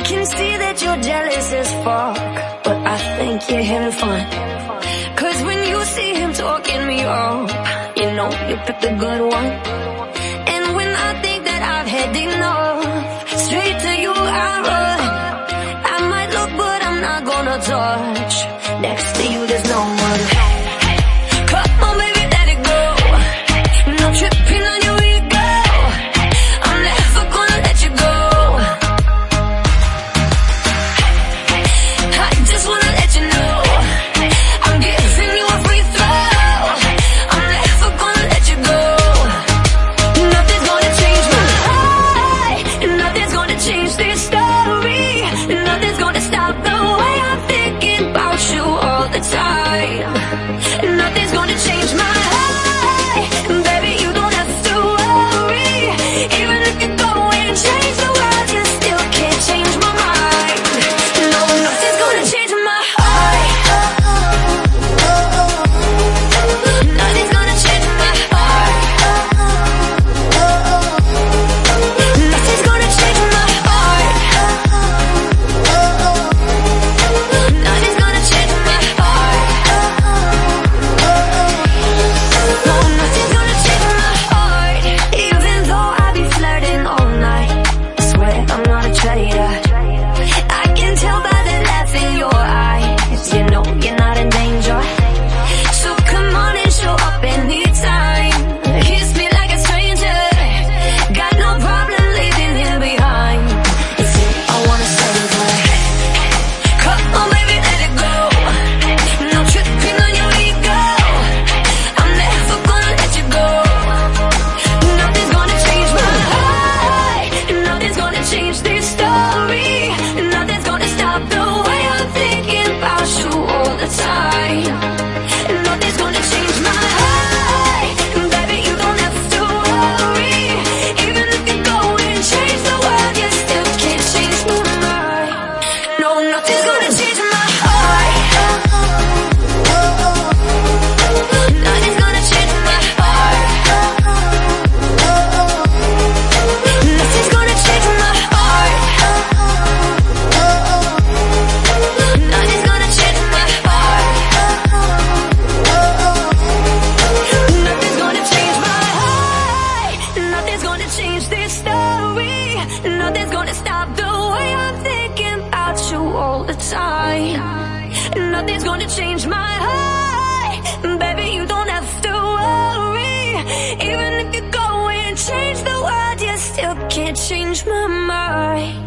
can see that you're jealous as fuck, but I think you're having fun. Cause when you see him talking me up, you know you picked the good one. And when I think that I've had enough, straight to you I run. I might look, but I'm not gonna touch. Next time. Nothing's gonna change my heart. Baby, you don't have to worry. Even if you go and change the world, you still can't change my mind.